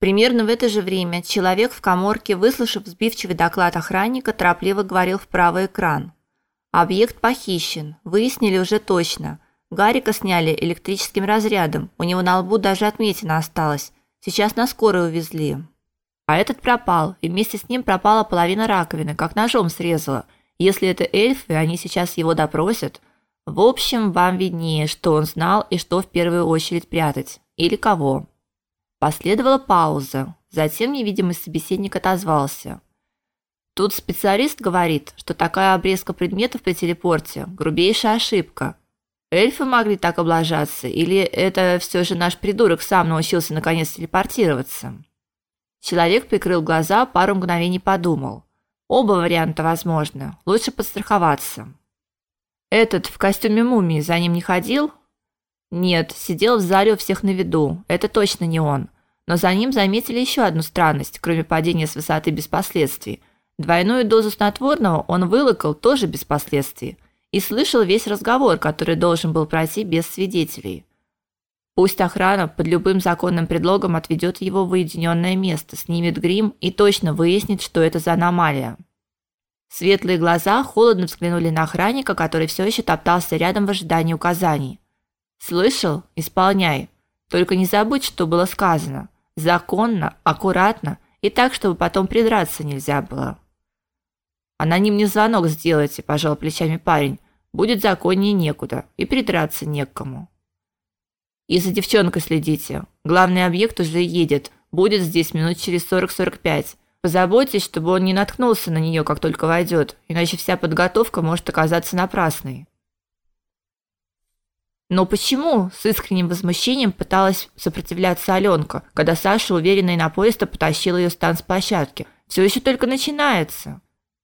Примерно в это же время человек в каморке, выслушав сбивчивый доклад охранника, торопливо говорил в правый экран. Объект похищен. Выяснили уже точно. Гарика сняли электрическим разрядом. У него на лбу даже отметина осталась. Сейчас на скорую увезли. А этот пропал, и вместе с ним пропала половина раковины, как ножом срезала. Если это эльфы, они сейчас его допросят. В общем, вам виднее, что он знал и что в первую очередь прятать. Или кого. Последовала пауза. Затем невидимый собеседник отозвался. Тут специалист говорит, что такая обрезка предметов при телепорте грубейшая ошибка. Эльфы могли так облажаться, или это все же наш придурок сам научился наконец телепортироваться? Человек прикрыл глаза, пару мгновений подумал. Оба варианта возможны. Лучше подстраховаться. Этот в костюме мумии за ним не ходил? Нет, сидел в зале у всех на виду. Это точно не он. Но за ним заметили еще одну странность, кроме падения с высоты без последствий. Двойную дозу снотворного он вылокал тоже без последствий и слышал весь разговор, который должен был пройти без свидетелей. Пусть охрана под любым законным предлогом отведет его в уединенное место, снимет грим и точно выяснит, что это за аномалия. Светлые глаза холодно взглянули на охранника, который все еще топтался рядом в ожидании указаний. Слышал? Исполняй. Только не забудь, что было сказано. Законно, аккуратно и так, чтобы потом придраться нельзя было. Анонимный звонок сделайте, пожал плечами парень. Будет законнее некуда и придраться не к кому. И за девчонкой следите. Главный объект уже едет. Будет здесь минут через 40-45. Позаботьтесь, чтобы он не наткнулся на нее, как только войдет, иначе вся подготовка может оказаться напрасной. Но почему? С искренним возмущением пыталась сопротивляться Алёнка, когда Саша уверенно и напористо потащил ее с танцплощадки. Все еще только начинается.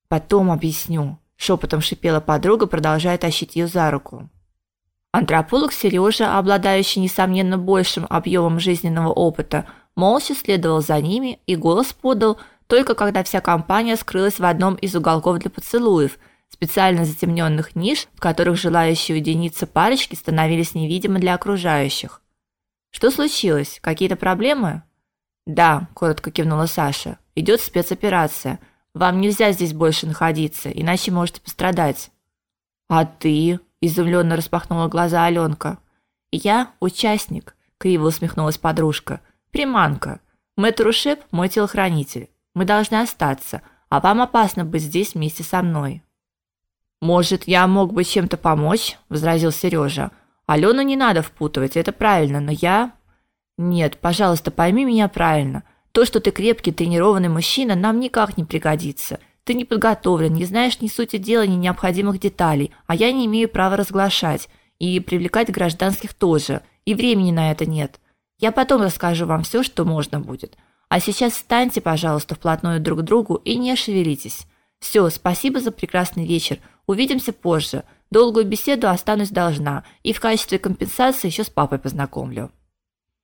Потом объясню, шепотом шипела подруга, продолжая тащить ее за руку. Антрополог Сережа, обладающий несомненно большим объемом жизненного опыта, молча следовал за ними и голос подал только когда вся компания скрылась в одном из уголков для поцелуев, специально затемненных ниш, в которых желающие уединиться парочки становились невидимы для окружающих. Что случилось? Какие-то проблемы? Да, коротко кивнула Саша. Идет спецоперация. Вам нельзя здесь больше находиться, иначе можете пострадать. А ты? изумленно распахнула глаза Алёнка. Я участник, криво усмехнулась подружка. Приманка. Мэтр Ушеп мой телохранитель. Мы должны остаться, а вам опасно быть здесь вместе со мной. Может, я мог бы чем-то помочь, возразил Сережа. Алену не надо впутывать, это правильно, но я Нет, пожалуйста, пойми меня правильно. То, что ты крепкий, тренированный мужчина, нам никак не пригодится. Ты не подготовлен, не знаешь ни сути дела, ни необходимых деталей, а я не имею права разглашать и привлекать гражданских тоже, и времени на это нет. Я потом расскажу вам все, что можно будет. А сейчас встаньте, пожалуйста, вплотную друг к другу и не шевелитесь. Все, спасибо за прекрасный вечер. Увидимся позже. Долгую беседу останусь должна, и в качестве компенсации еще с папой познакомлю.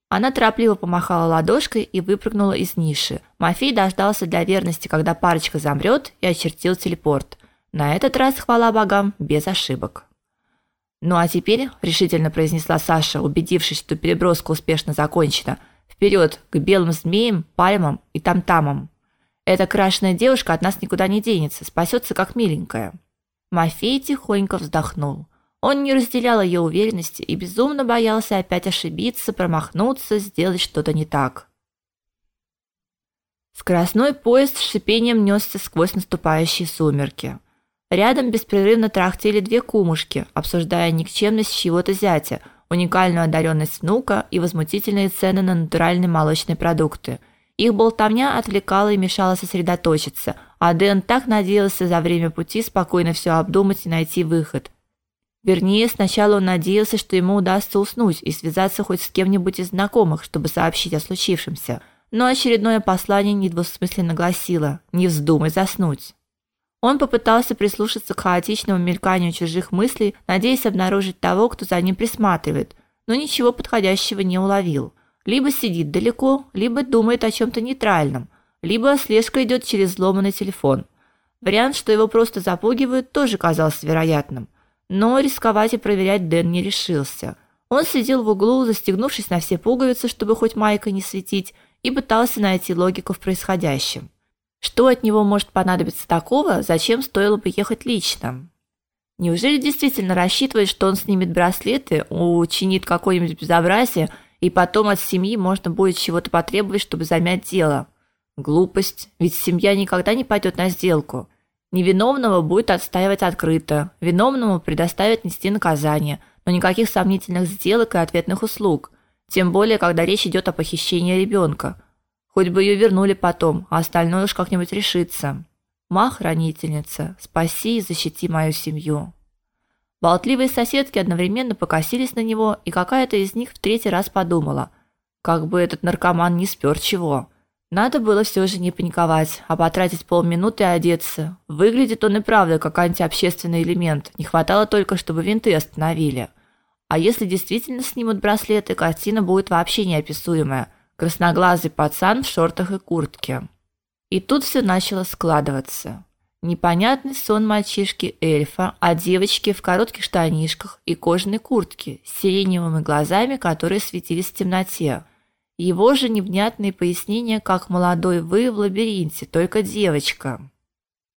Она торопливо помахала ладошкой и выпрыгнула из ниши. Мафей дождался для верности, когда парочка замрет, и очертил телепорт. На этот раз, хвала богам, без ошибок. Ну а теперь, решительно произнесла Саша, убедившись, что переброска успешно закончена, вперед к белым змеям, пальмам и тамтамам. Эта крашеная девушка от нас никуда не денется, спасется как миленькая. Мафей тихонько вздохнул. Он не разделял ее уверенности и безумно боялся опять ошибиться, промахнуться, сделать что-то не так. Скоростной поезд с шипением несся сквозь наступающие сумерки. Рядом беспрерывно трахтели две кумушки, обсуждая никчемность чего-то зятя, уникальную одаренность внука и возмутительные цены на натуральные молочные продукты. Их болтовня отвлекала и мешала сосредоточиться, а Дэн так надеялся за время пути спокойно все обдумать и найти выход – Вернее, сначала он надеялся, что ему удастся уснуть и связаться хоть с кем-нибудь из знакомых, чтобы сообщить о случившемся. Но очередное послание недвусмысленно гласило: "Не вздумай заснуть". Он попытался прислушаться к хаотичному мельканию чужих мыслей, надеясь обнаружить того, кто за ним присматривает, но ничего подходящего не уловил. Либо сидит далеко, либо думает о чем то нейтральном, либо слежка идет через взломанный телефон. Вариант, что его просто запугивают, тоже казался вероятным. Но рисковать и проверять Дэн не решился. Он сидел в углу, застегнувшись на все пуговицы, чтобы хоть майка не светить, и пытался найти логику в происходящем. Что от него может понадобиться такого, зачем стоило бы ехать лично? Неужели действительно рассчитывает, что он снимет браслеты, учинит какое-нибудь безобразие, и потом от семьи можно будет чего-то потребовать, чтобы замять дело? Глупость, ведь семья никогда не пойдет на сделку. Невиновного будет отстаивать открыто, виновному предоставят нести наказание, но никаких сомнительных сделок и ответных услуг, тем более когда речь идет о похищении ребенка. Хоть бы ее вернули потом, а остальное уж как-нибудь решится. Ма-хранительница, спаси и защити мою семью. Болтливые соседки одновременно покосились на него, и какая-то из них в третий раз подумала, как бы этот наркоман не спер чего. Надо было все же не паниковать, а потратить полминуты и одеться. Выглядит он и правда как антиобщественный элемент. Не хватало только, чтобы винты остановили. А если действительно снимут браслеты, картина будет вообще неописуемая. Красноглазый пацан в шортах и куртке. И тут все начало складываться. Непонятный сон мальчишки-эльфа, а девочки в коротких штанишках и кожаной куртке с сиреневыми глазами, которые светились в темноте. Его же невнятные пояснения, как молодой вы в лабиринте, только девочка.